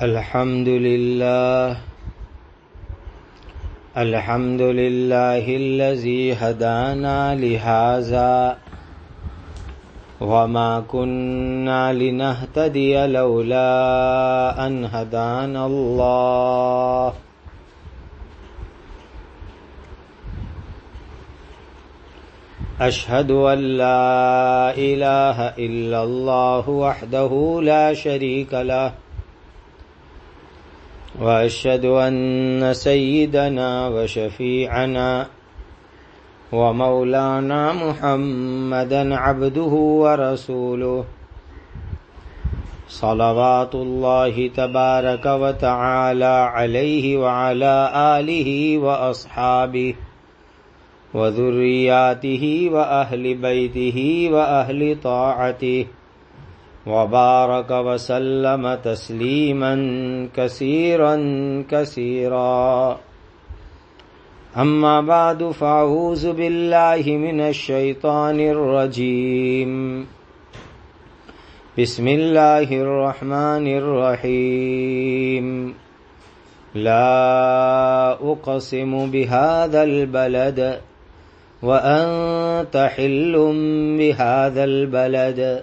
الحمد لله الحمد لله الذي هدانا لهذا. وما كنا لنهتدي لولا أن هدانا الله. أشهد أن لا إله إلا الله وحده لا شريك له. وأشهد أن سيدنا وشفيعنا ومولانا محمدا عبده ورسوله. صلوات الله تبارك وتعالى عليه وعلى آله وأصحابه وذرياته وأهل بيته وأهل طاعته. وبارك وسلم تسليما كثيرا كثيرا. أما بعد فأعوذ بالله من الشيطان الرجيم. بسم الله الرحمن الرحيم. لا أقسم بهذا البلد وأنت حل بهذا البلد.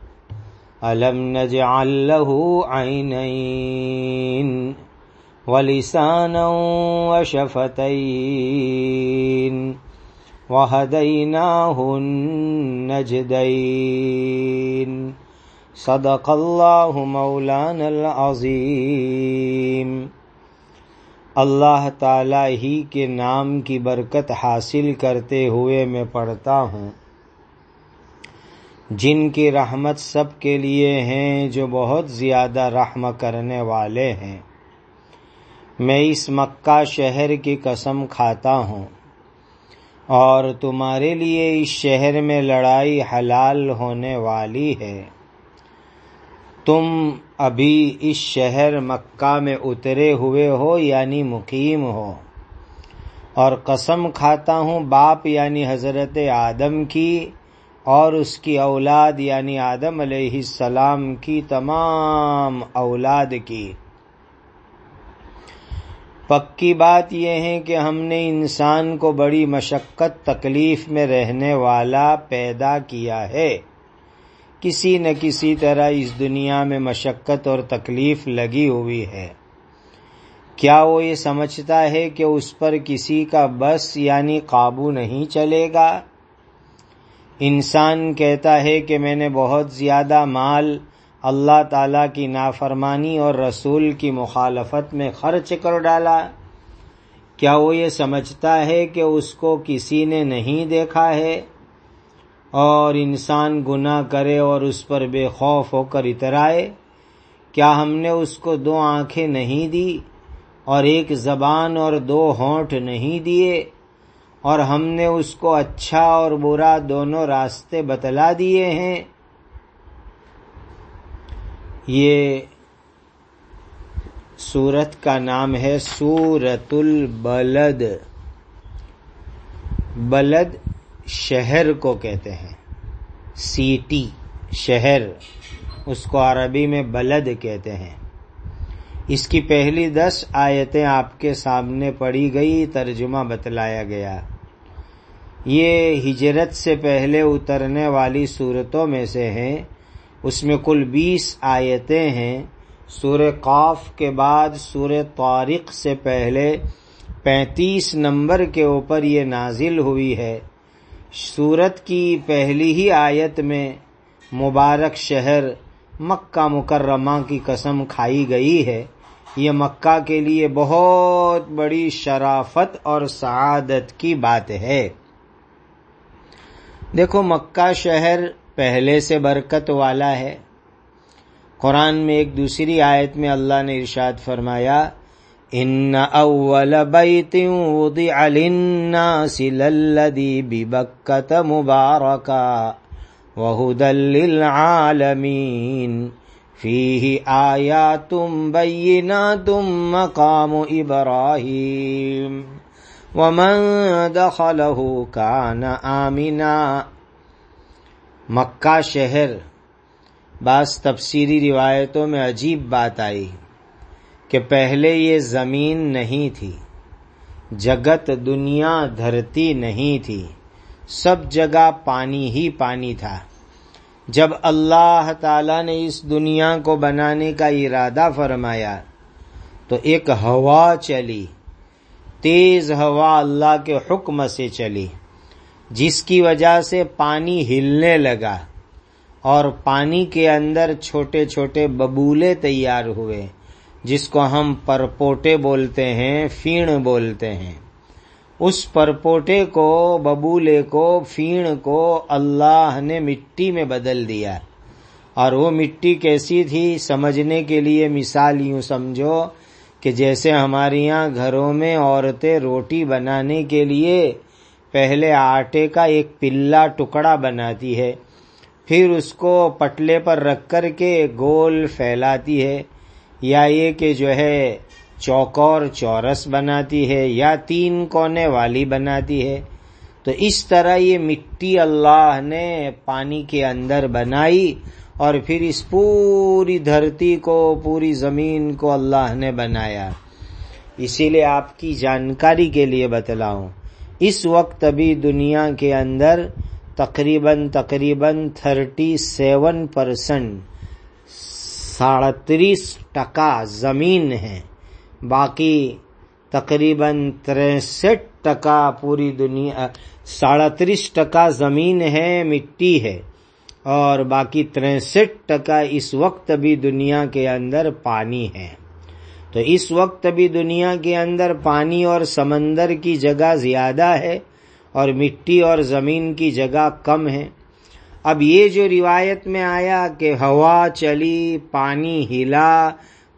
ألم نجعل له عينين ولسانا وشفتين وهديناه النجدين صدق الله مولانا العظيم اللہ تعالی ہی کے نام کی برکت حاصل کرتے ہوئے میں پڑھتا ہوں۔ جن کی رحمت سب کے لیے ہیں جو بہت زیادہ رحم کرنے والے ہیں۔ میں اس مکہ شہر کی قسم کھاتا ہوں اور تمہارے لیے اس شہر میں لڑائی حلال ہونے والی ہے۔ تم ابھی اس شہر مکہ میں اترے ہوئے ہو یعنی مقیم ہو۔ اور قسم کھاتا ہوں باپ یعنی حضرت آدم کی اور اس کی اولاد یعنی آدم علیہ السلام کی تمام اولاد کی۔ پکی بات یہ ہے کہ ہم نے انسان کو بڑی مشقت تکلیف میں رہنے والا پیدا کیا ہے۔ کسی نہ کسی طرح اس دنیا میں مشقت اور تکلیف لگی ہوئی ہے۔ کیا وہ یہ سمجھتا ہے کہ اس پر کسی کا بس یعنی قابو نہیں چلے گا؟ انسان کہتا ہے کہ میں نے بہت زیادہ مال اللہ تعالی کی نافرمانی اور رسول کی مخالفت میں خرچ کر ڈالا۔ کیا وہ یہ سمجھتا ہے کہ اس کو کسی نے نہیں دیکھا ہے؟ اور انسان گناہ کرے اور اس پر بے خوف ہو کر اترائے، کیا ہم نے اس کو دو آنکھیں نہیں دی اور ایک زبان اور دو ہونٹ نہیں دیے؟ اور ہم نے اس کو اچھا اور برا دونوں راستے بتلا دیے ہیں۔ یہ سورت کا نام ہے سورت البلد بلد شہر کو کہتے ہیں۔ سیٹی، شہر، اس کو عربی میں بلد کہتے ہیں۔ اس کی پہلی دس آیتیں آپ کے سامنے پڑھی گئی، ترجمہ بتلایا گیا۔ یہ ہجرت سے پہلے اترنے والی صورتوں میں سے ہیں۔ اس میں کل بیس آیتیں ہیں۔ سور قاف کے بعد سور طارق سے پہلے پینتیس نمبر کے اوپر یہ نازل ہوئی ہے۔ سورت کی پہلی ہی آیت میں مبارک شہر مکہ مکرمہ کی قسم کھائی گئی ہے۔ یہ مکہ کے لیے بہت بڑی شرافت اور سعادت کی بات ہے۔ دیکھو، مکہ شہر پہلے سے برکت والا ہے۔ قرآن میں ایک دوسری آیت میں اللہ نے ارشاد فرمایا، ان اول بیت وضع للناس للذی ببکت مبارکا وهدى للعالمین۔ فيه آيات بينات مقام إبراهيم ومن دخله كان آمنا مکہ شہر، بعض تفسیری روایتوں میں عجیب بات آئی کہ پہلے یہ زمین نہیں تھی، جگت دنیا دھرتی نہیں تھی، سب جگہ پانی ہی پانی تھا۔ جب اللہ تعالی نے اس دنیا کو بنانے کا ارادہ فرمایا تو ایک ہوا چلی۔ تیز ہوا اللہ کے حکم سے چلی، جس کی وجہ سے پانی ہلنے لگا اور پانی کے اندر چھوٹے چھوٹے ببولے تیار ہوئے، جس کو ہم پرپوٹے بولتے ہیں، فین بولتے ہیں۔ اس پرپوٹے کو، ببولے کو، فین کو اللہ نے مٹی میں بدل دیا۔ اور وہ مٹی کیسی تھی، سمجھنے کے لیے مثال یوں سمجھو کہ جیسے ہمارے یہاں گھروں میں عورتیں روٹی بنانے کے لیے پہلے آٹے کا ایک پلا ٹکڑا بناتی ہے، پھر اس کو پٹلے پر رکھ کر کے گول پھیلاتی ہے، یا یہ کہ جو ہے چوکور چورس بناتی ہے، یا تین کونے والی بناتی ہے۔ تو اس طرح یہ مٹی اللہ نے پانی کے اندر بنائی۔ اور پھر اس پوری دھرتی کو، پوری زمین کو اللہ نے بنایا۔ اسی لیے آپ کی جانکاری کے لیے بتلاؤں۔ اس وقت ابھی دنیا کے اندر تقریباً تقریباً تھرٹی سیون پرسنٹ ساڑتیس ٹکا زمین ہے۔ باقی تقریباً تریسٹھ ٹکا پوری دنیا ساڑتیس ٹکا زمین ہے، مٹی ہے۔ اور باقی تریسٹھ ٹکا اس وقت بھی دنیا کے اندر پانی ہے۔ تو اس وقت بھی دنیا کے اندر پانی اور سمندر کی جگہ زیادہ ہے اور مٹی اور زمین کی جگہ کم ہے۔ اب یہ جو روایت میں آیا کہ ہوا چلی، پانی ہلا،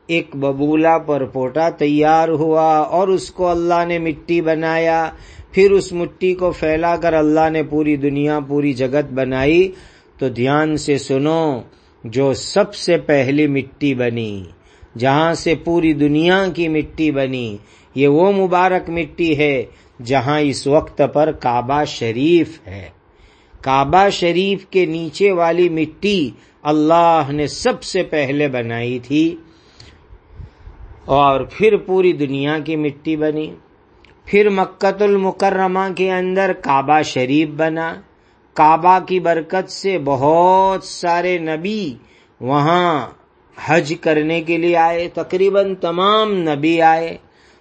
ایک ببولا پر پوٹا تیار ہوا اور اس کو اللہ نے مٹی بنایا، پھر اس مٹی کو پھیلا کر اللہ نے پوری دنیا، پوری جگت بنائی۔ تو دھیان سے سنو جو سب سے پہلی مٹی بنی، جہاں سے پوری دنیا کی مٹی بنی۔ یہ وہ مبارک مٹی ہے جہاں اس وقت پر کعبہ شریف ہے۔ کعبہ شریف کے نیچے والی مٹی اللہ نے سب سے پہلے بنائی تھی۔ اور پھر پوری دنیا کی مٹی بنی۔ پھر مکت المکرمہ کے اندر کعبہ شریف بنا۔ کعبہ کی برکت سے بہت سارے نبی وہاں حج کرنے کے لیے آئے، تقریباً تمام نبی آئے۔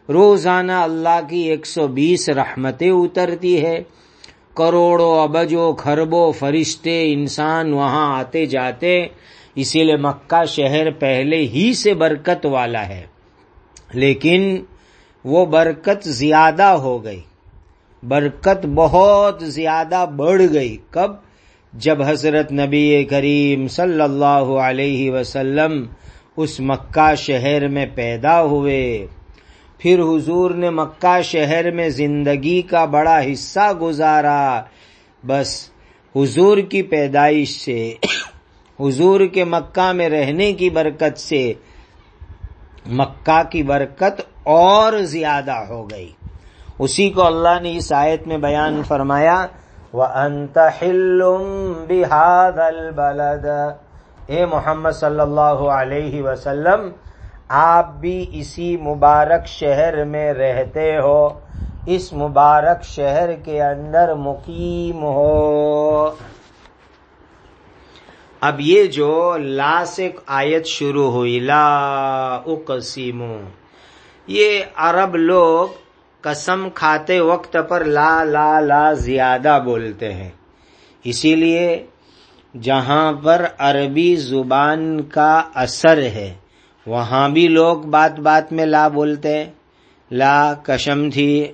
روزانہ اللہ کی ایک سو بیس رحمتیں اترتی ہے۔ کروڑوں ابجو خربوں فرشتے انسان وہاں آتے جاتے اسی لیے مکہ شہر پہلے ہی سے برکت والا ہے۔ لیکن وہ برکت زیادہ ہو گئی۔ برکت بہت زیادہ بڑھ گئی۔ کب؟ جب حضرت نبی کریم صلی اللہ علیہ وسلم اس مکہ شہر میں پیدا ہوئے۔ پھر حضور نے مکہ شہر میں زندگی کا بڑا حصہ گزارا۔ بس حضور کی پیدائش سے، حضور کے مکہ میں رہنے کی برکت سے مکہ کی برکت اور زیادہ ہو گئی۔ اسی کو اللہ نے اس آیت میں بیان فرمایا الْبَلَدَ۔ اے محمد صلی اللہ علیہ وسلم، آپ بھی اسی مبارک شہر میں رہتے ہو، اس مبارک شہر کے اندر مقیم ہو۔ اب یہ جو لا سے آیت شروع ہوئی، لا اقسیم یہ عرب لوگ قسم کھاتے وقت پر لا لا لا زیادہ بولتے ہیں۔ اسی لیے جہاں پر عربی زبان کا اثر ہے، وہاں بھی لوگ بات بات میں لا بولتے ہیں۔ لا کشم تھی،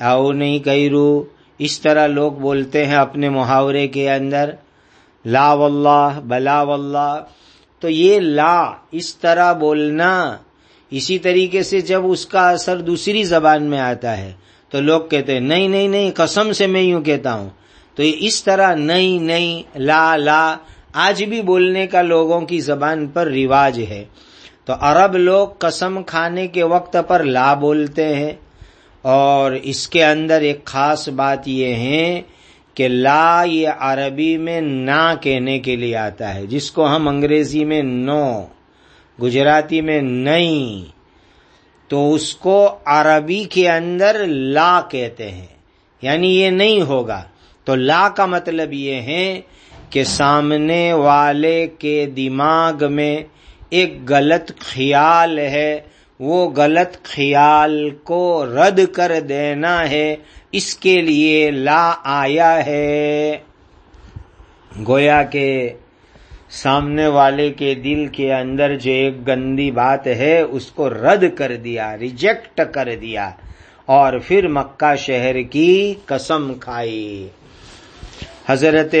او نہیں کئی رو اس طرح لوگ بولتے ہیں اپنے محاورے کے اندر۔ لا واللہ، بلا واللہ۔ تو یہ لا، اس طرح بولنا اسی طریقے سے جب اس کا اثر دوسری زبان میں آتا ہے، تو لوگ کہتے ہیں، نہیں نہیں نہیں، قسم سے میں یوں کہتا ہوں۔ تو اس طرح نہیں نہیں، لا لا، آج بھی بولنے کا لوگوں کی زبان پر رواج ہے۔ تو عرب لوگ قسم کھانے کے وقت پر لا بولتے ہیں۔ اور اس کے اندر ایک خاص بات یہ ہے کہ لا یہ عربی میں نہ کہنے کے لیے آتا ہے، جس کو ہم انگریزی میں نو گجراتی میں نہیں، تو اس کو عربی کے اندر لا کہتے ہیں۔ یعنی یہ نہیں ہوگا۔ تو لا کا مطلب یہ ہے کہ سامنے والے کے دماغ میں ایک غلط خیال ہے، وہ غلط خیال کو رد کر دینا ہے۔ اس کے لیے لا آیا ہے۔ گویا کے سامنے والے کے دل کے اندر جو ایک گندی بات ہے، اس کو رد کر دیا ریجیکٹ کر دیا، اور پھر مکہ شہر کی قسم کھائی۔ حضرت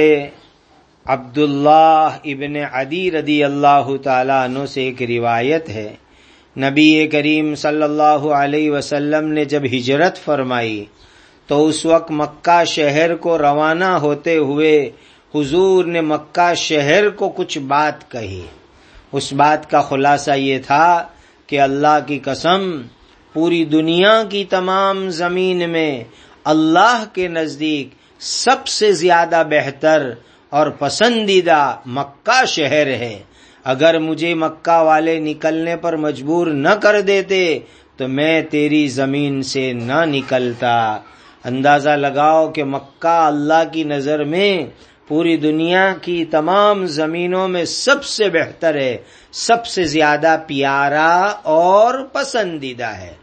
عبداللہ ابن عدی رضی اللہ تعالیٰ عنہ سے ایک روایت ہے۔ نبی کریم صلی اللہ علیہ وسلم نے جب ہجرت فرمائی، تو اس وقت مکہ شہر کو روانہ ہوتے ہوئے حضور نے مکہ شہر کو کچھ بات کہی۔ اس بات کا خلاصہ یہ تھا کہ اللہ کی قسم پوری دنیا کی تمام زمین میں اللہ کے نزدیک سب سے زیادہ بہتر اور پسندیدہ مکہ شہر ہے۔ اگر مجھے مکہ والے نکلنے پر مجبور نہ کر دیتے تو میں تیری زمین سے نہ نکلتا۔ اندازہ لگاؤ کہ مکہ اللہ کی نظر میں پوری دنیا کی تمام زمینوں میں سب سے بہتر ہے، سب سے زیادہ پیارا اور پسندیدہ ہے۔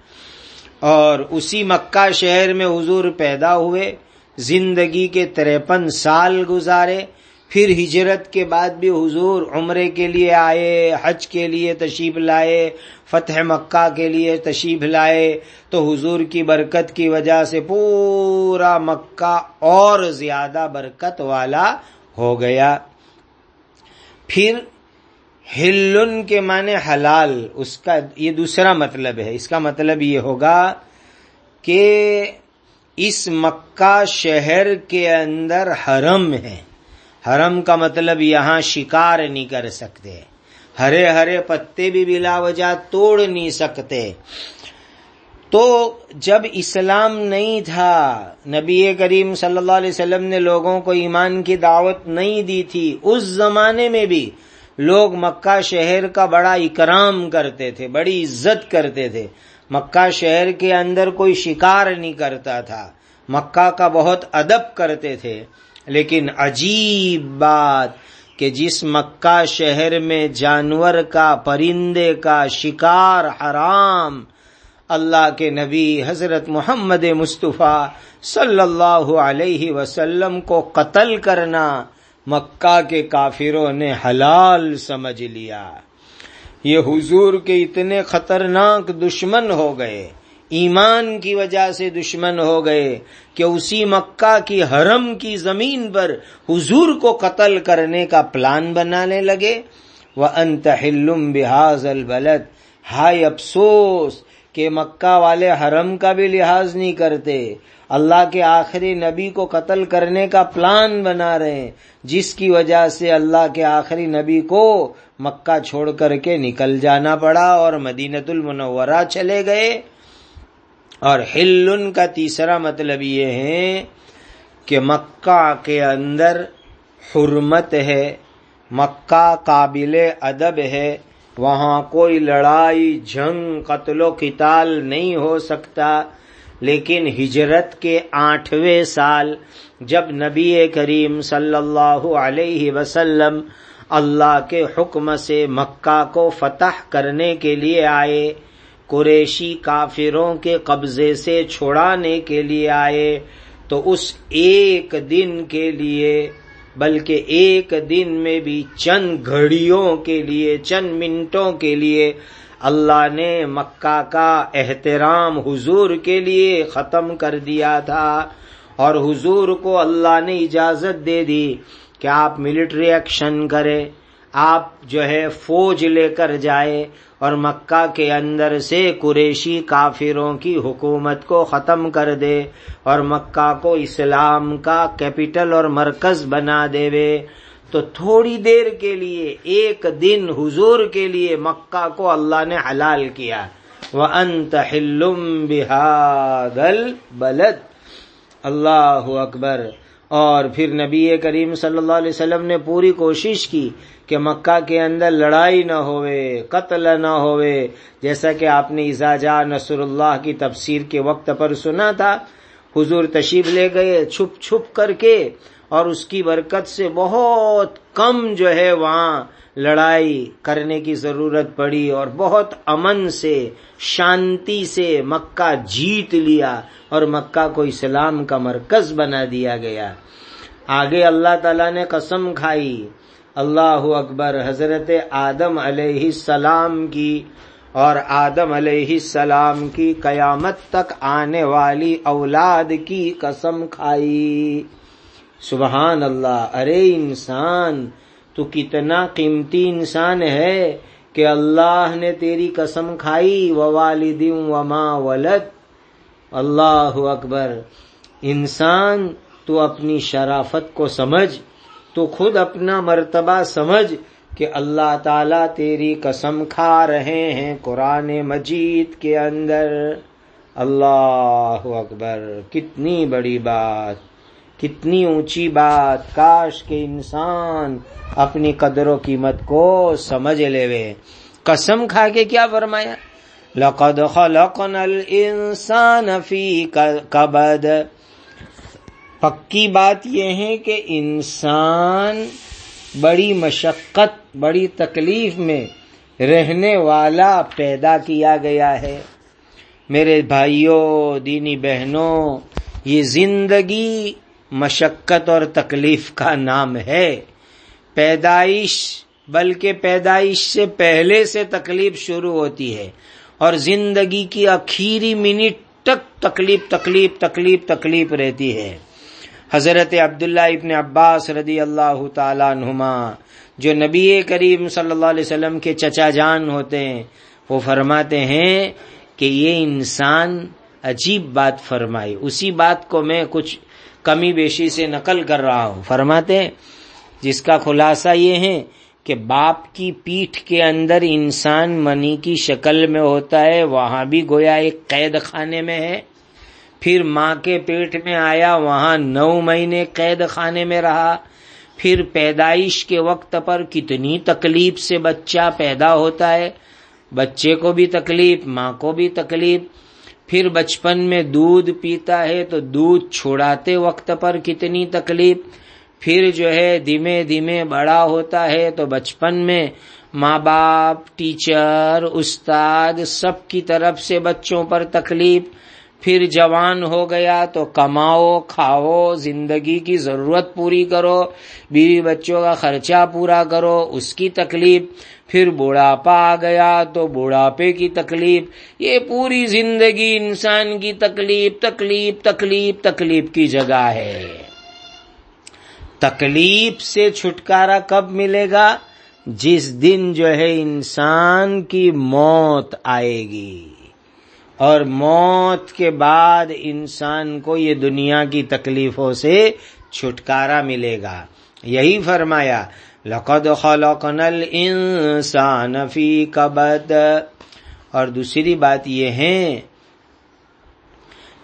اور اسی مکہ شہر میں حضور پیدا ہوئے، زندگی کے تریپن سال گزارے پھر ہجرت کے بعد بھی حضور عمرے کے لیے آئے، حج کے لیے تشریف لائے، فتح مکہ کے لیے تشریف لائے، تو حضور کی برکت کی وجہ سے پورا مکہ اور زیادہ برکت والا ہو گیا۔ پھر ہلن کے معنی حلال، اس کا یہ دوسرا مطلب ہے۔ اس کا مطلب یہ ہوگا کہ اس مکہ شہر کے اندر حرم ہے۔ حرم کا مطلب یہاں شکار نہیں کر سکتے۔ ہرے ہرے پتے بھی بلا وجہ توڑ نہیں سکتے۔ تو جب اسلام نہیں تھا، نبی کریم صلی اللہ علیہ وسلم نے لوگوں کو ایمان کی دعوت نہیں دی تھی، اس زمانے میں بھی لوگ مکہ شہر کا بڑا اکرام کرتے تھے، بڑی عزت کرتے تھے۔ مکہ شہر کے اندر کوئی شکار نہیں کرتا تھا۔ مکہ کا بہت ادب کرتے تھے۔ لیکن عجیب بات کہ جس مکہ شہر میں جانور کا، پرندے کا شکار حرام اللہ کے نبی حضرت محمد مصطفیٰ صلی اللہ علیہ وسلم کو قتل کرنا مکہ کے کافروں نے حلال سمجھ لیا۔ یہ حضور کے اتنے خطرناک دشمن ہو گئے۔ ایمان کی وجہ سے دشمن ہو گئے کہ اسی مکہ کی حرم کی زمین پر حضور کو قتل کرنے کا پلان بنانے لگے۔ وہ انتہلم بحاظ البلد۔ ہائے افسوس کہ مکہ والے حرم کا بھی لحاظ نہیں کرتے۔ اللہ کے آخری نبی کو قتل کرنے کا پلان بنا رہے ہیں۔ جس کی وجہ سے اللہ کے آخری نبی کو مکہ چھوڑ کر کے نکل جانا پڑا اور مدینت المنورہ چلے گئے۔ اور ہلن کا تیسرا مطلب یہ ہے کہ مکہ کے اندر حرمت ہے، مکہ قابل ادب ہے، وہاں کوئی لڑائی، جنگ، قتل و قتال نہیں ہو سکتا۔ لیکن ہجرت کے آٹھویں سال جب نبی کریم صلی اللہ علیہ وسلم اللہ کے حکم سے مکہ کو فتح کرنے کے لیے آئے قریشی کافروں کے قبضے سے چھوڑانے کے لیے آئے تو اس ایک دن کے لیے، بلکہ ایک دن میں بھی چند گھڑیوں کے لیے، چند منٹوں کے لیے اللہ نے مکہ کا احترام حضور کے لیے ختم کر دیا تھا۔ اور حضور کو اللہ نے اجازت دے دی کہ آپ ملٹری ایکشن کریں، آپ جو ہے فوج لے کر جائے اور مکہ کے اندر سے قریشی کافروں کی حکومت کو ختم کر دے اور مکہ کو اسلام کا کیپٹل اور مرکز بنا دے تو تھوڑی دیر کے لیے، ایک دن حضور کے لیے مکہ کو اللہ نے حلال کیا۔ وہ انت بحادل بلد اللہ اکبر۔ اور پھر نبی کریم صلی اللہ علیہ وسلم نے پوری کوشش کی کہ مکہ کے اندر لڑائی نہ ہوئے، قتل نہ ہوئے، جیسا کہ آپ نے ازاجا نصر اللہ کی تفسیر کے وقت پر سنا تھا، حضور تشریف لے گئے، چھپ چھپ کر کے، اور اس کی برکت سے بہت کم جو ہے وہاں لڑائی کرنے کی ضرورت پڑی، اور بہت امن سے، شانتی سے مکہ جیت لیا، اور مکہ کو اسلام کا مرکز بنا دیا گیا۔ آگے اللہ تعالی نے قسم کھائی۔ اللہ اکبر، حضرت آدم علیہ السلام کی اور آدم علیہ السلام کی قیامت تک آنے والی اولاد کی قسم کھائی۔ سبحان اللہ، ارے انسان، تو کتنا قیمتی انسان ہے کہ اللہ نے تیری قسم کھائی و والد و ماں ولد۔ اللہ اکبر، انسان، تو اپنی شرافت کو سمجھ۔ تو خود اپنا مرتبہ سمجھ کہ اللہ تعالی تیری قسم کھا رہے ہیں قرآن مجید کے اندر۔ اللہ اکبر، کتنی بڑی بات، کتنی اونچی بات۔ کاش کے انسان اپنی قدر و قیمت کو سمجھ لے وے۔ قسم کھا کے کیا فرمایا؟ لقد خلقنا الانسان فی کبد پکی بات یہ ہے کہ انسان بڑی مشقت، بڑی تکلیف میں رہنے والا پیدا کیا گیا ہے۔ میرے بھائیوں، دینی بہنوں، یہ زندگی مشقت اور تکلیف کا نام ہے۔ پیدائش، بلکہ پیدائش سے پہلے سے تکلیف شروع ہوتی ہے اور زندگی کی اخیری منٹ تک تکلیف تکلیف تکلیف تکلیف رہتی ہے۔ حضرت عبداللہ ابن عباس رضی اللہ تعالیٰ عنہما، جو نبی کریم صلی اللہ علیہ وسلم کے چچا جان ہوتے ہیں، وہ فرماتے ہیں کہ یہ انسان عجیب بات فرمائی۔ اسی بات کو میں کچھ کمی بیشی سے نقل کر رہا ہوں۔ فرماتے ہیں، جس کا خلاصہ یہ ہے کہ باپ کی پیٹھ کے اندر انسان منی کی شکل میں ہوتا ہے، وہاں بھی گویا ایک قید خانے میں ہے۔ پھر ماں کے پیٹ میں آیا، وہاں نو مہینے قید خانے میں رہا۔ پھر پیدائش کے وقت پر کتنی تکلیف سے بچہ پیدا ہوتا ہے۔ بچے کو بھی تکلیف، ماں کو بھی تکلیف۔ پھر بچپن میں دودھ پیتا ہے تو دودھ چھوڑاتے وقت پر کتنی تکلیف۔ پھر جو ہے دھیمے دھیمے بڑا ہوتا ہے تو بچپن میں ماں باپ، ٹیچر، استاد سب کی طرف سے بچوں پر تکلیف۔ پھر جوان ہو گیا تو کماؤ، کھاؤ، زندگی کی ضرورت پوری کرو، بیوی بچوں کا خرچہ پورا کرو، اس کی تکلیف۔ پھر بڑھاپا آ گیا تو بڑھاپے کی تکلیف۔ یہ پوری زندگی انسان کی تکلیف تکلیف تکلیف تکلیف کی جگہ ہے۔ تکلیف سے چھٹکارا کب ملے گا؟ جس دن جو ہے انسان کی موت آئے گی۔ اور موت کے بعد انسان کو یہ دنیا کی تکلیفوں سے چھٹکارا ملے گا۔ یہی فرمایا، لقد خلقنا الانسان فی کبد اور دوسری بات یہ ہے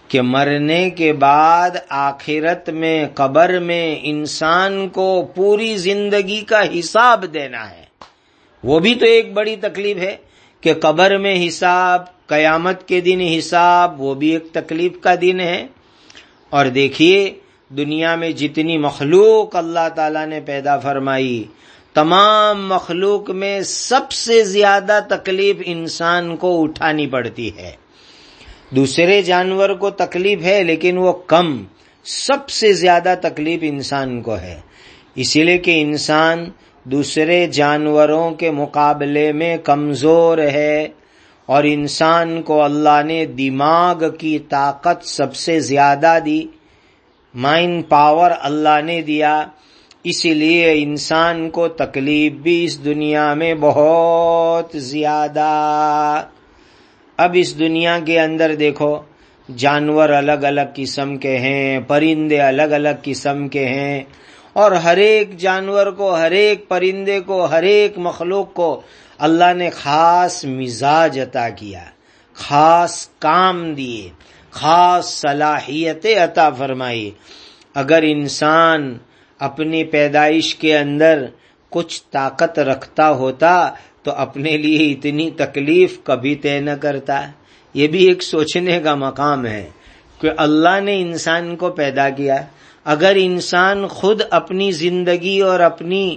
کہ مرنے کے بعد آخرت میں، قبر میں انسان کو پوری زندگی کا حساب دینا ہے۔ وہ بھی تو ایک بڑی تکلیف ہے کہ قبر میں حساب قیامت کے دن حساب، وہ بھی ایک تکلیف کا دن ہے۔ اور دیکھیے، دنیا میں جتنی مخلوق اللہ تعالی نے پیدا فرمائی، تمام مخلوق میں سب سے زیادہ تکلیف انسان کو اٹھانی پڑتی ہے۔ دوسرے جانور کو تکلیف ہے، لیکن وہ کم، سب سے زیادہ تکلیف انسان کو ہے۔ اسی لیے کہ انسان دوسرے جانوروں کے مقابلے میں کمزور ہے۔ اور انسان کو اللہ نے دماغ کی طاقت سب سے زیادہ دی مائنڈ پاور اللہ نے دیا، اسی لیے انسان کو تکلیف بھی اس دنیا میں بہت زیادہ۔ اب اس دنیا کے اندر دیکھو، جانور الگ الگ قسم کے ہیں، پرندے الگ الگ قسم کے ہیں، اور ہر ایک جانور کو، ہر ایک پرندے کو، ہر ایک مخلوق کو اللہ نے خاص مزاج عطا کیا، خاص کام دیے، خاص صلاحیت عطا فرمائی۔ اگر انسان اپنی پیدائش کے اندر کچھ طاقت رکھتا ہوتا تو اپنے لیے اتنی تکلیف کبھی طے نہ کرتا۔ یہ بھی ایک سوچنے کا مقام ہے کہ اللہ نے انسان کو پیدا کیا۔ اگر انسان خود اپنی زندگی اور اپنی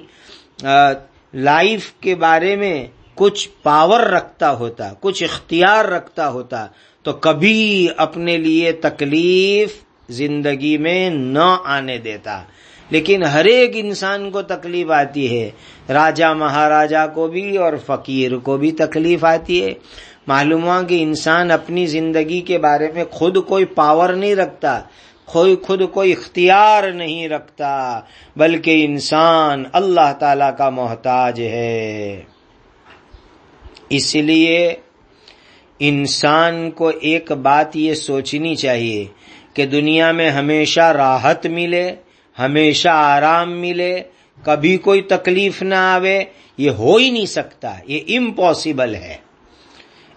لائف کے بارے میں کچھ پاور رکھتا ہوتا، کچھ اختیار رکھتا ہوتا، تو کبھی اپنے لیے تکلیف زندگی میں نہ آنے دیتا۔ لیکن ہر ایک انسان کو تکلیف آتی ہے۔ راجا مہاراجا کو بھی اور فقیر کو بھی تکلیف آتی ہے۔ معلوم ہوا کہ انسان اپنی زندگی کے بارے میں خود کوئی پاور نہیں رکھتا، کوئی خود کوئی اختیار نہیں رکھتا، بلکہ انسان اللہ تعالی کا محتاج ہے۔ اس لیے انسان کو ایک بات یہ سوچنی چاہیے کہ دنیا میں ہمیشہ راحت ملے، ہمیشہ آرام ملے، کبھی کوئی تکلیف نہ آوے، یہ ہو ہی نہیں سکتا، یہ امپاسبل ہے۔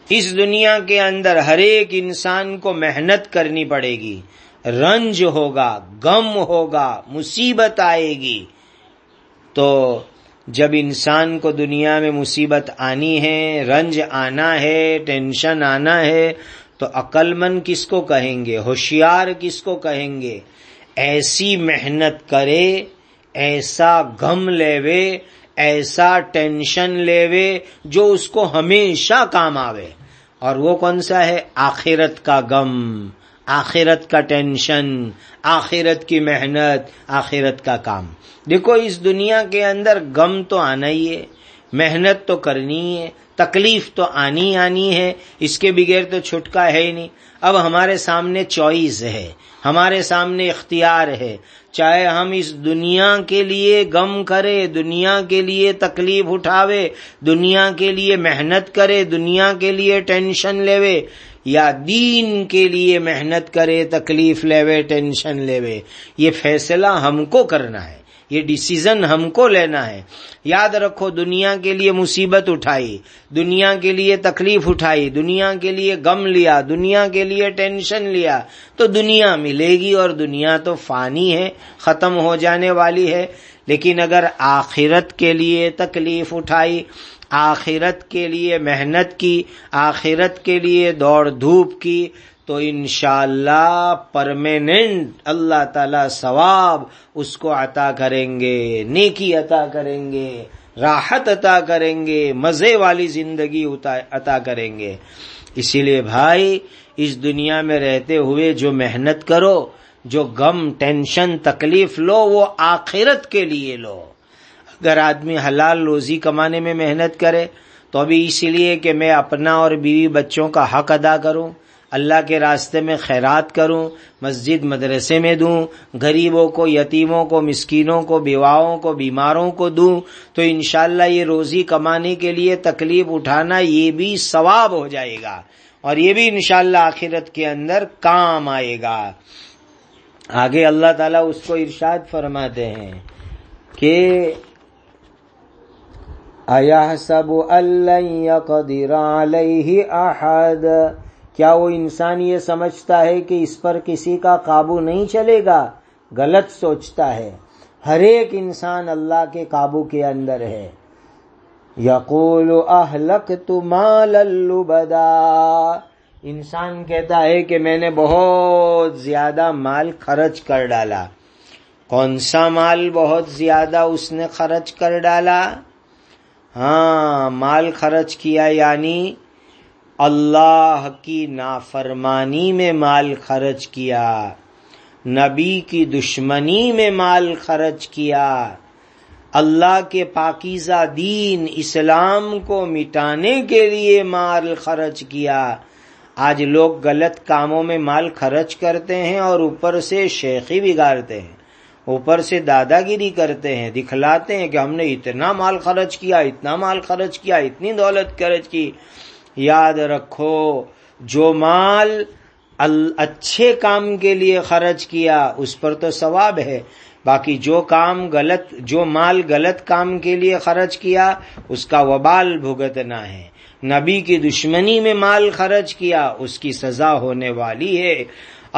اس دنیا کے اندر ہر ایک انسان کو محنت کرنی پڑے گی، رنج ہوگا، غم ہوگا، مصیبت آئے گی۔ تو جب انسان کو دنیا میں مصیبت آنی ہے، رنج آنا ہے، ٹینشن آنا ہے، تو عقل مند کس کو کہیں گے؟ ہوشیار کس کو کہیں گے؟ ایسی محنت کرے، ایسا غم لے ایسا ٹینشن لے جو اس کو ہمیشہ کام آوے۔ اور وہ کون سا ہے؟ آخرت کا غم۔ آخرت کا ٹینشن، آخرت کی محنت، آخرت کا کام۔ دیکھو، اس دنیا کے اندر غم تو آنا ہی ہے، محنت تو کرنی ہے، تکلیف تو آنی آنی ہے، اس کے بغیر تو چھٹکا ہے ہی نہیں۔ اب ہمارے سامنے چوائس ہے، ہمارے سامنے اختیار ہے۔ چاہے ہم اس دنیا کے لیے غم کرے، دنیا کے لیے تکلیف اٹھاوے، دنیا کے لیے محنت کرے، دنیا کے لیے ٹینشن لے یا دین کے لیے محنت کرے، تکلیف لے ٹینشن لے یہ فیصلہ ہم کو کرنا ہے، یہ ڈسیزن ہم کو لینا ہے۔ یاد رکھو، دنیا کے لیے مصیبت اٹھائی، دنیا کے لیے تکلیف اٹھائی، دنیا کے لیے غم لیا، دنیا کے لیے ٹینشن لیا، تو دنیا ملے گی اور دنیا تو فانی ہے، ختم ہو جانے والی ہے۔ لیکن اگر آخرت کے لیے تکلیف اٹھائی آخرت کے لیے محنت کی، آخرت کے لیے دوڑ دھوپ کی، تو انشاءاللہ پرماننٹ اللہ تعالی ثواب اس کو عطا کریں گے، نیکی عطا کریں گے، راحت عطا کریں گے، مزے والی زندگی عطا کریں گے۔ اسی لیے بھائی، اس دنیا میں رہتے ہوئے جو محنت کرو، جو غم، ٹینشن، تکلیف لو، وہ آخرت کے لیے لو۔ اگر آدمی حلال روزی کمانے میں محنت کرے، تو ابھی اسی لیے کہ میں اپنا اور بیوی بچوں کا حق ادا کروں، اللہ کے راستے میں خیرات کروں، مسجد، مدرسے میں دوں، غریبوں کو، یتیموں کو، مسکینوں کو، بیواؤں کو، بیماروں کو دوں، تو انشاءاللہ یہ روزی کمانے کے لیے تکلیف اٹھانا یہ بھی ثواب ہو جائے گا، اور یہ بھی انشاءاللہ اللہ آخرت کے اندر کام آئے گا۔ آگے اللہ تعالیٰ اس کو ارشاد فرماتے ہیں کہ سب اللہ احد کیا وہ انسان یہ سمجھتا ہے کہ اس پر کسی کا قابو نہیں چلے گا؟ غلط سوچتا ہے۔ ہر ایک انسان اللہ کے قابو کے اندر ہے۔ یقول اہلک تو مال بدا انسان کہتا ہے کہ میں نے بہت زیادہ مال خرچ کر ڈالا۔ کون سا مال بہت زیادہ اس نے خرچ کر ڈالا؟ ہاں مال خرچ کیا یعنی اللہ کی نافرمانی میں مال خرچ کیا، نبی کی دشمنی میں مال خرچ کیا، اللہ کے پاکیزہ دین اسلام کو مٹانے کے لیے مال خرچ کیا۔ آج لوگ غلط کاموں میں مال خرچ کرتے ہیں اور اوپر سے شیخی بگاڑتے ہیں۔ اوپر سے دادا گیری کرتے ہیں، دکھلاتے ہیں کہ ہم نے اتنا مال خرچ کیا، اتنا مال خرچ کیا، اتنی دولت خرچ کی۔ یاد رکھو، جو مال اچھے کام کے لیے خرچ کیا، اس پر تو ثواب ہے۔ باقی جو کام غلط، جو مال غلط کام کے لیے خرچ کیا، اس کا وبال بھگتنا ہے۔ نبی کی دشمنی میں مال خرچ کیا، اس کی سزا ہونے والی ہے۔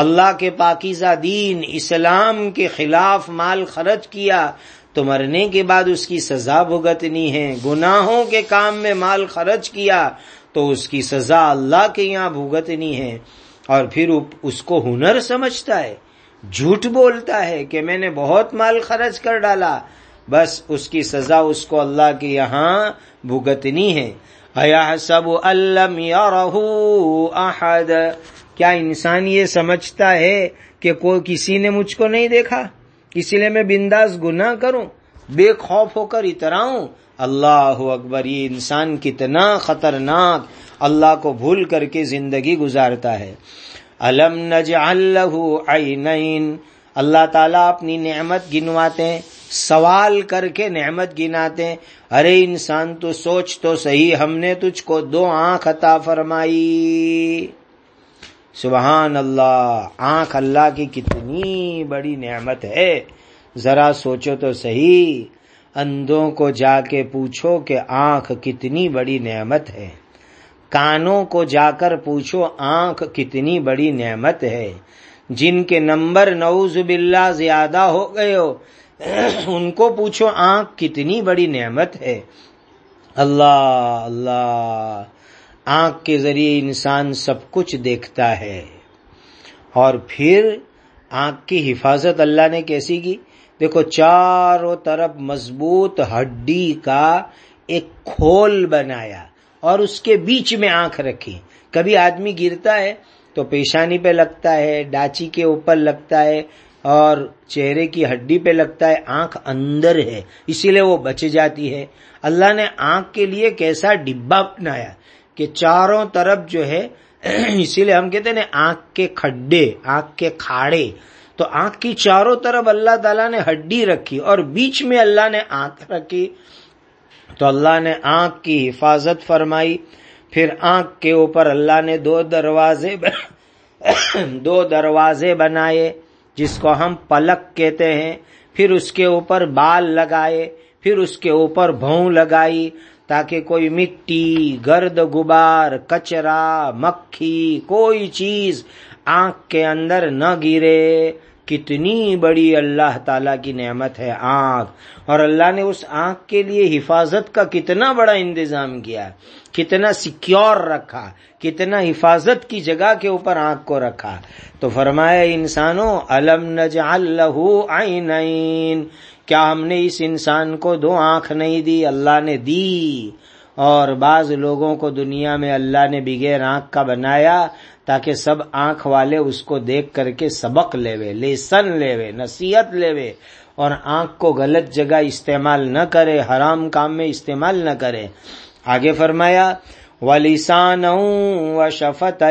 اللہ کے پاکیزہ دین، اسلام کے خلاف مال خرچ کیا، تو مرنے کے بعد اس کی سزا بھگتنی ہے۔ گناہوں کے کام میں مال خرچ کیا، تو اس کی سزا اللہ کے یہاں بھگتنی ہے۔ اور پھر اس کو ہنر سمجھتا ہے، جھوٹ بولتا ہے کہ میں نے بہت مال خرچ کر ڈالا، بس اس کی سزا اس کو اللہ کے یہاں بھگتنی ہے۔ سب الم یا احد؟ کیا انسان یہ سمجھتا ہے کہ کوئی کسی نے مجھ کو نہیں دیکھا؟ اسی لیے میں بنداس گنا کروں، بے خوف ہو کر اتراؤں۔ اللہ اکبر، یہ انسان کتنا خطرناک اللہ کو بھول کر کے زندگی گزارتا ہے۔ الم نج اللہ اللہ تعالیٰ اپنی نعمت گنواتے ہیں، سوال کر کے نعمت گناتے ہیں۔ ارے انسان، تو سوچ تو صحیح، ہم نے تجھ کو دو آنکھ عطا فرمائی۔ سبحان اللہ، آنکھ اللہ کی کتنی بڑی نعمت ہے۔ ذرا سوچو تو صحیح، اندھوں کو جا کے پوچھو کہ آنکھ کتنی بڑی نعمت ہے۔ کانوں کو جا کر پوچھو آنکھ کتنی بڑی نعمت ہے۔ جن کے نمبر نعوذ باللہ زیادہ ہو گئے ہو، ان کو پوچھو آنکھ کتنی بڑی نعمت ہے۔ اللہ اللہ۔ آنکھ کے ذریعے انسان سب کچھ دیکھتا ہے۔ اور پھر آنکھ کی حفاظت اللہ نے کیسی کی؟ دیکھو، چاروں طرف مضبوط ہڈی کا ایک کھول بنایا اور اس کے بیچ میں آنکھ رکھی۔ کبھی آدمی گرتا ہے تو پیشانی پہ لگتا ہے، ڈاچی کے اوپر لگتا ہے اور چہرے کی ہڈی پہ لگتا ہے، آنکھ اندر ہے، اسی لیے وہ بچ جاتی ہے۔ اللہ نے آنکھ کے لیے کیسا ڈبا بنایا۔ کہ چاروں طرف جو ہے، اسی لیے ہم کہتے ہیں آنکھ کے کھڈے، آنکھ کے کھاڑے۔ تو آنکھ کی چاروں طرف اللہ تعالیٰ نے ہڈی رکھی اور بیچ میں اللہ نے آنکھ رکھی۔ تو اللہ نے آنکھ کی حفاظت فرمائی۔ پھر آنکھ کے اوپر اللہ نے دو دروازے دو دروازے بنائے، جس کو ہم پلک کہتے ہیں۔ پھر اس کے اوپر بال لگائے، پھر اس کے اوپر بھون لگائی۔ تاکہ کوئی مٹی، گرد، غبار، کچرا، مکھی، کوئی چیز آنکھ کے اندر نہ گرے۔ کتنی بڑی اللہ تعالی کی نعمت ہے آنکھ۔ اور اللہ نے اس آنکھ کے لیے حفاظت کا کتنا بڑا انتظام کیا۔ کتنا سیکیور رکھا۔ کتنا حفاظت کی جگہ کے اوپر آنکھ کو رکھا۔ تو فرمایا، انسانوں، الم نج اللہ کیا ہم نے اس انسان کو دو آنکھ نہیں دی؟ اللہ نے دی۔ اور بعض لوگوں کو دنیا میں اللہ نے بغیر آنکھ کا بنایا تاکہ سب آنکھ والے اس کو دیکھ کر کے سبق لے وے لیسن لے وے نصیحت لے وے اور آنکھ کو غلط جگہ استعمال نہ کرے، حرام کام میں استعمال نہ کرے۔ آگے فرمایا ولیسان و شفت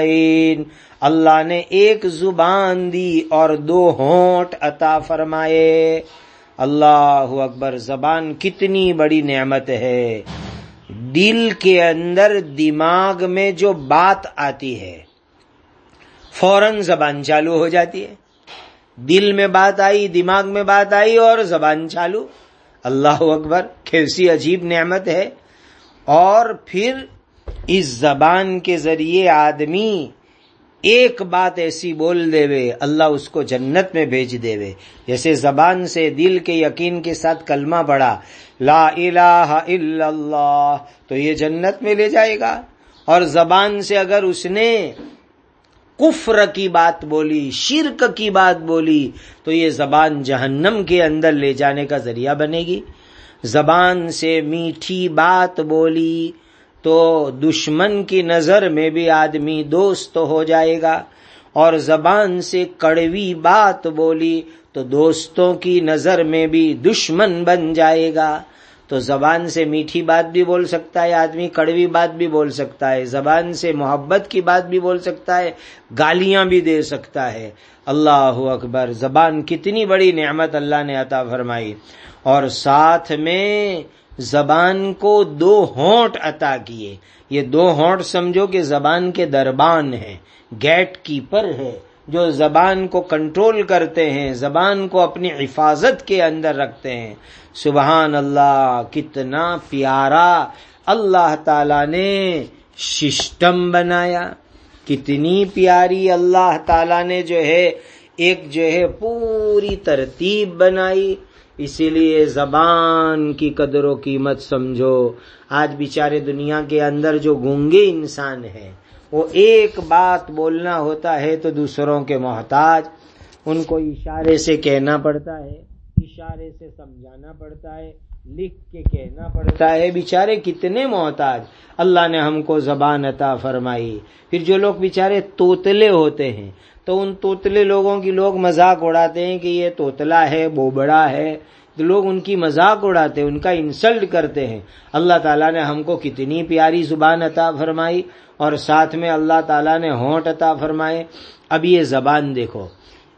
اللہ نے ایک زبان دی اور دو ہونٹ عطا فرمائے۔ اللہ اکبر، زبان کتنی بڑی نعمت ہے۔ دل کے اندر، دماغ میں جو بات آتی ہے، فوراً زبان چالو ہو جاتی ہے۔ دل میں بات آئی، دماغ میں بات آئی اور زبان چالو۔ اللہ اکبر، کیسی عجیب نعمت ہے۔ اور پھر اس زبان کے ذریعے آدمی ایک بات ایسی بول دے وے اللہ اس کو جنت میں بھیج دے وے جیسے زبان سے دل کے یقین کے ساتھ کلمہ پڑا لا الہ الا اللہ، تو یہ جنت میں لے جائے گا۔ اور زبان سے اگر اس نے کفر کی بات بولی، شرک کی بات بولی، تو یہ زبان جہنم کے اندر لے جانے کا ذریعہ بنے گی۔ زبان سے میٹھی بات بولی تو دشمن کی نظر میں بھی آدمی دوست ہو جائے گا اور زبان سے کڑوی بات بولی تو دوستوں کی نظر میں بھی دشمن بن جائے گا تو زبان سے میٹھی بات بھی بول سکتا ہے، آدمی کڑوی بات بھی بول سکتا ہے، زبان سے محبت کی بات بھی بول سکتا ہے، گالیاں بھی دے سکتا ہے۔ اللہ اکبر، زبان کتنی بڑی نعمت اللہ نے عطا فرمائی۔ اور ساتھ میں زبان کو دو ہونٹ عطا کیے۔ یہ دو ہونٹ سمجھو کہ زبان کے دربان ہے گیٹ کیپر ہے جو زبان کو کنٹرول کرتے ہیں، زبان کو اپنی حفاظت کے اندر رکھتے ہیں۔ سبحان اللہ، کتنا پیارا۔ اللہ تعالی نے سسٹم بنایا۔ کتنی پیاری اللہ تعالی نے جو ہے، ایک جو ہے پوری ترتیب بنائی۔ اسی لیے زبان کی قدر و قیمت سمجھو۔ آج بیچارے دنیا کے اندر جو گونگے انسان ہیں، وہ ایک بات بولنا ہوتا ہے تو دوسروں کے محتاج۔ ان کو اشارے سے کہنا پڑتا ہے، اشارے سے سمجھانا پڑتا ہے، لکھ کے کہنا پڑتا ہے۔ بیچارے کتنے محتاج۔ اللہ نے ہم کو زبان عطا فرمائی۔ پھر جو لوگ بیچارے توتلے ہوتے ہیں تو ان توتلے لوگوں کی لوگ مذاق اڑاتے ہیں کہ یہ توتلا ہے بوبڑا ہے۔ تو لوگ ان کی مذاق اڑاتے ہیں، ان کا انسلٹ کرتے ہیں۔ اللہ تعالیٰ نے ہم کو کتنی پیاری زبان عطا فرمائی اور ساتھ میں اللہ تعالیٰ نے ہونٹ عطا فرمائے۔ اب یہ زبان دیکھو۔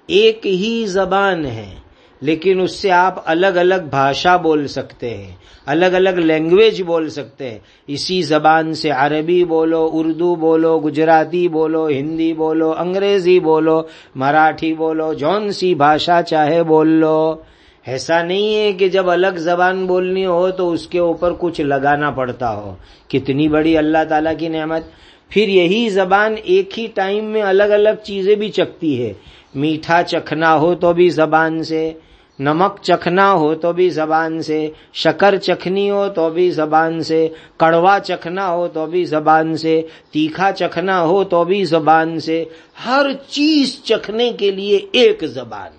ایک ہی زبان ہے۔ لیکن اس سے آپ الگ الگ بھاشا بول سکتے ہیں، الگ الگ لینگویج بول سکتے ہیں۔ اسی زبان سے عربی بولو، اردو بولو، گجراتی بولو، ہندی بولو، انگریزی بولو، مراٹھی بولو، جون سی بھاشا چاہے بول لو۔ ایسا نہیں ہے کہ جب الگ زبان بولنی ہو تو اس کے اوپر کچھ لگانا پڑتا ہو۔ کتنی بڑی اللہ تعالی کی نعمت۔ پھر یہی زبان ایک ہی ٹائم میں الگ الگ چیزیں بھی چکھتی ہے۔ میٹھا چکھنا ہو تو بھی زبان سے۔ نمک چکھنا ہو تو بھی زبان سے، شکر چکھنی ہو تو بھی زبان سے، کڑوا چکھنا ہو تو بھی زبان سے، تیکھا چکھنا ہو تو بھی زبان سے، ہر چیز چکھنے کے لیے ایک زبان۔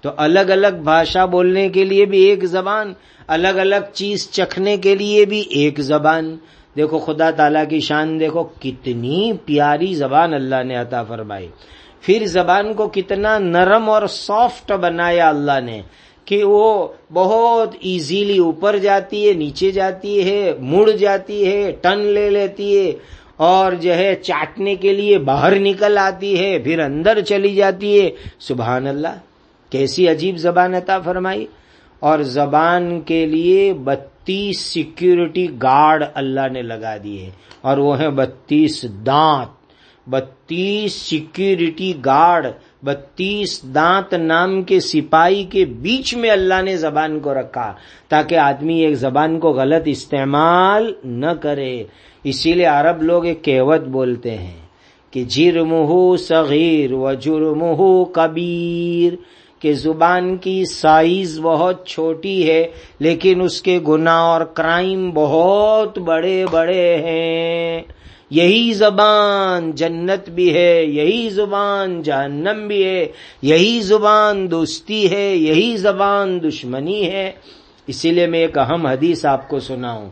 تو الگ الگ بھاشا بولنے کے لیے بھی ایک زبان، الگ الگ چیز چکھنے کے لیے بھی ایک زبان۔ دیکھو خدا تعالی کی شان، دیکھو کتنی پیاری زبان اللہ نے عطا فرمائی۔ پھر زبان کو کتنا نرم اور سافٹ بنایا اللہ نے کہ وہ بہت ایزیلی اوپر جاتی ہے، نیچے جاتی ہے، مڑ جاتی ہے، ٹن لے لیتی ہے اور جو ہے چاٹنے کے لیے باہر نکل آتی ہے، پھر اندر چلی جاتی ہے۔ سبحان اللہ، کیسی عجیب زبان عطا فرمائی۔ اور زبان کے لیے بتیس سیکیورٹی گارڈ اللہ نے لگا دیے اور وہ ہیں بتیس دانت۔ بتیس سیکیورٹی گارڈ بتیس دانت نام کے سپاہی کے بیچ میں اللہ نے زبان کو رکھا تاکہ آدمی ایک زبان کو غلط استعمال نہ کرے۔ اسی لیے عرب لوگ ایک کہوت بولتے ہیں کہ جرم ہو صغیر و جرم ہو کبیر، کہ زبان کی سائز بہت چھوٹی ہے، لیکن اس کے گناہ اور کرائم بہت بڑے بڑے ہیں۔ یہی زبان جنت بھی ہے، یہی زبان جہنم بھی ہے، یہی زبان دوستی ہے، یہی زبان دشمنی ہے۔ اسی لیے میں ایک اہم حدیث آپ کو سناؤں۔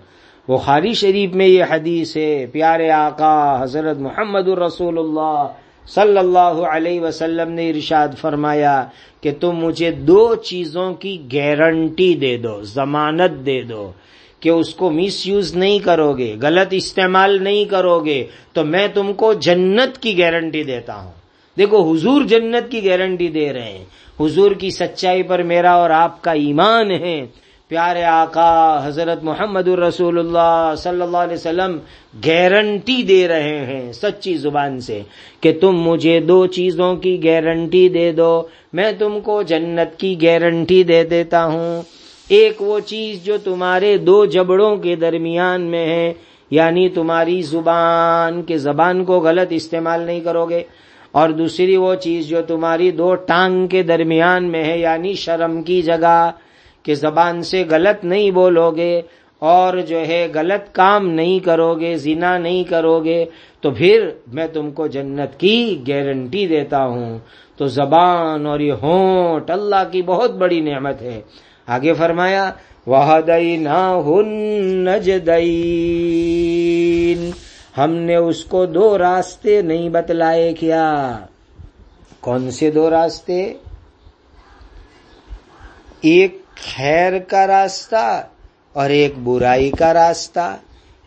بخاری شریف میں یہ حدیث ہے، پیارے آقا حضرت محمد الرسول اللہ صلی اللہ علیہ وسلم نے ارشاد فرمایا کہ تم مجھے دو چیزوں کی گارنٹی دے دو، ضمانت دے دو۔ کہ اس کو مس یوز نہیں کرو گے غلط استعمال نہیں کرو گے تو میں تم کو جنت کی گارنٹی دیتا ہوں۔ دیکھو، حضور جنت کی گارنٹی دے رہے ہیں۔ حضور کی سچائی پر میرا اور آپ کا ایمان ہے۔ پیارے آقا حضرت محمد الرسول اللہ صلی اللہ علیہ وسلم گارنٹی دے رہے ہیں سچی زبان سے کہ تم مجھے دو چیزوں کی گارنٹی دے دو۔ میں تم کو جنت کی گارنٹی دے دیتا ہوں۔ ایک وہ چیز جو تمہارے دو جبڑوں کے درمیان میں ہے یعنی تمہاری زبان کے زبان کو غلط استعمال نہیں کرو گے اور دوسری وہ چیز جو تمہاری دو ٹانگ کے درمیان میں ہے یعنی شرم کی جگہ کہ زبان سے غلط نہیں بولو گے اور جو ہے غلط کام نہیں کرو گے زنا نہیں کرو گے تو پھر میں تم کو جنت کی گارنٹی دیتا ہوں۔ تو زبان اور یہ ہونٹ اللہ کی بہت بڑی نعمت ہے۔ آگے فرمایا وہ دئی نہ ہم نے اس کو دو راستے نہیں بتلائے کیا۔ کون سے دو راستے؟ ایک خیر کا راستہ اور ایک برائی کا راستہ،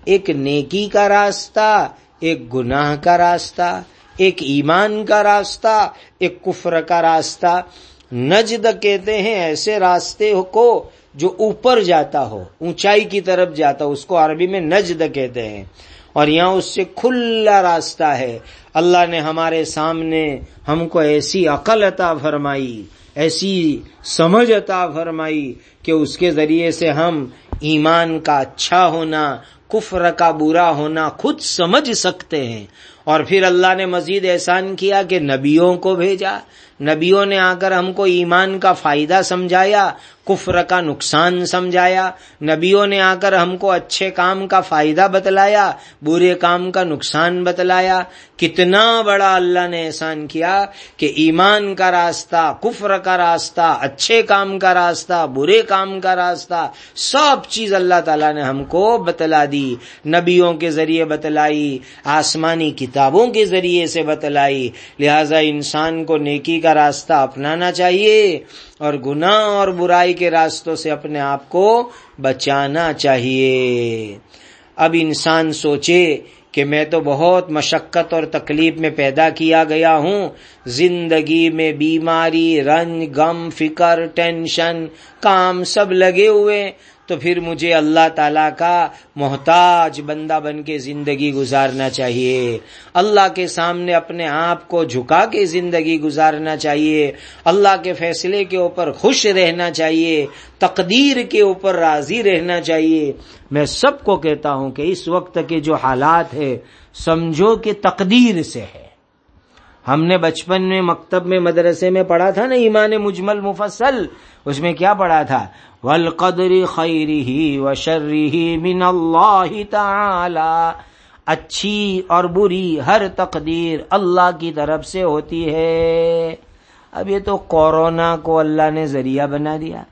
ایک نیکی کا راستہ، ایک گناہ کا راستہ، ایک ایمان کا راستہ، ایک کفر کا راستہ۔ نجد کہتے ہیں ایسے راستے کو جو اوپر جاتا ہو، اونچائی کی طرف جاتا ہو، اس کو عربی میں نجد کہتے ہیں۔ اور یہاں اس سے کھلا راستہ ہے۔ اللہ نے ہمارے سامنے ہم کو ایسی عقل عطا فرمائی، ایسی سمجھ عطا فرمائی کہ اس کے ذریعے سے ہم ایمان کا اچھا ہونا، کفر کا برا ہونا خود سمجھ سکتے ہیں۔ اور پھر اللہ نے مزید احسان کیا کہ نبیوں کو بھیجا نبیوں نے آ کر ہم کو ایمان کا فائدہ سمجھایا، کفر کا نقصان سمجھایا۔ نبیوں نے آ کر ہم کو اچھے کام کا فائدہ بتلایا، برے کام کا نقصان بتلایا۔ کتنا بڑا اللہ نے احسان کیا کہ ایمان کا راستہ، کفر کا راستہ، اچھے کام کا راستہ، برے کام کا راستہ، سب چیز اللہ تعالیٰ نے ہم کو بتلا دی۔ نبیوں کے ذریعے بتلائی، آسمانی کتابوں کے ذریعے سے بتلائی۔ لہذا انسان کو نیکی کا راستہ اپنانا چاہیے اور گناہ اور برائی کے راستوں سے اپنے آپ کو بچانا چاہیے۔ اب انسان سوچے کہ میں تو بہت مشقت اور تکلیف میں پیدا کیا گیا ہوں۔ زندگی میں بیماری رنج غم، فکر، ٹینشن، کام سب لگے ہوئے۔ تو پھر مجھے اللہ تعالیٰ کا محتاج بندہ بن کے زندگی گزارنا چاہیے۔ اللہ کے سامنے اپنے آپ کو جھکا کے زندگی گزارنا چاہیے۔ اللہ کے فیصلے کے اوپر خوش رہنا چاہیے۔ تقدیر کے اوپر راضی رہنا چاہیے۔ میں سب کو کہتا ہوں کہ اس وقت کے جو حالات ہے، سمجھو کہ تقدیر سے ہے۔ ہم نے بچپن میں، مکتب میں، مدرسے میں پڑھا تھا نا ایمان مجمل مفصل، اس میں کیا پڑھا تھا؟ والقدر خیری و شرری من اللہ تعالی اچھی اور بری ہر تقدیر اللہ کی طرف سے ہوتی ہے۔ اب یہ تو کورونا کو اللہ نے ذریعہ بنا دیا۔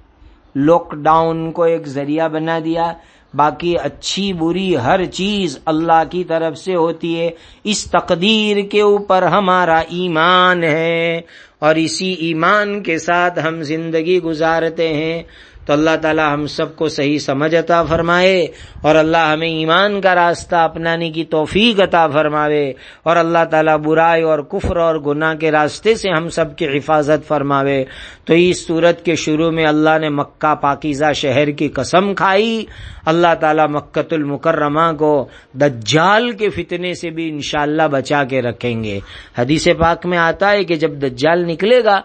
لاک ڈاؤن کو ایک ذریعہ بنا دیا۔ باقی اچھی بری ہر چیز اللہ کی طرف سے ہوتی ہے۔ اس تقدیر کے اوپر ہمارا ایمان ہے اور اسی ایمان کے ساتھ ہم زندگی گزارتے ہیں۔ تو اللہ تعالی ہم سب کو صحیح سمجھ عطا فرمائے اور اللہ ہمیں ایمان کا راستہ اپنانے کی توفیق عطا فرماوے اور اللہ تعالیٰ برائی اور کفر اور گناہ کے راستے سے ہم سب کی حفاظت فرماوے۔ تو اس صورت کے شروع میں اللہ نے مکہ پاکیزہ شہر کی قسم کھائی۔ اللہ تعالیٰ مکت المکرمہ کو دجال کے فتنے سے بھی انشاءاللہ بچا کے رکھیں گے۔ حدیث پاک میں آتا ہے کہ جب دجال نکلے گا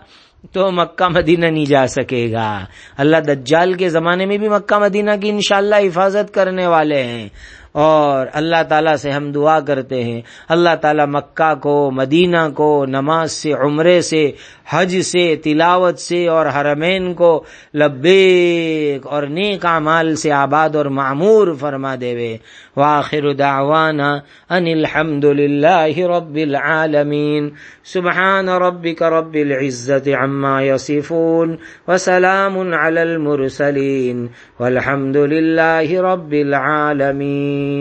تو مکہ مدینہ نہیں جا سکے گا۔ اللہ دجال کے زمانے میں بھی مکہ مدینہ کی انشاءاللہ حفاظت کرنے والے ہیں۔ اور اللہ تعالیٰ سے ہم دعا کرتے ہیں۔ اللہ تعالیٰ مکہ کو، مدینہ کو، نماز سے، عمرے سے، حج سے، تلاوت سے اور حرمین کو لبیک اور نیک اعمال سے آباد اور معمور فرما دے وے۔ وآخر دعوانا أن الحمد للہ رب العالمین سبحان ربك رب العزت عما يصفون وسلام على المرسلين. والحمد للہ رب العالمین